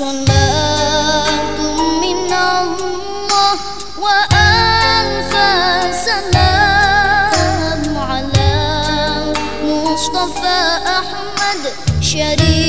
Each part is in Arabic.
صلاة من الله سلام على مصطفى أحمد شريف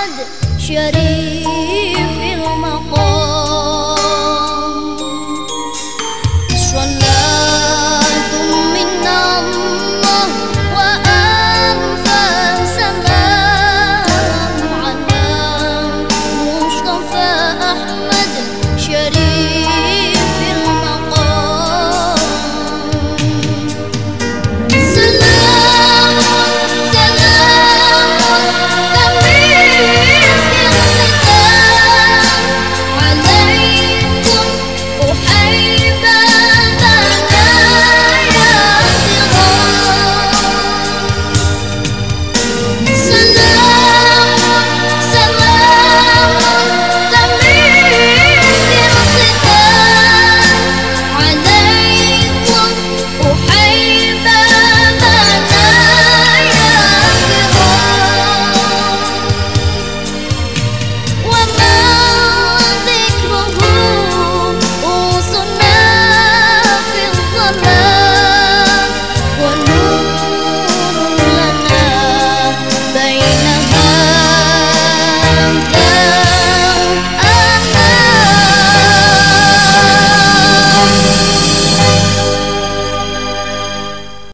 محمد شريف المقام. صلى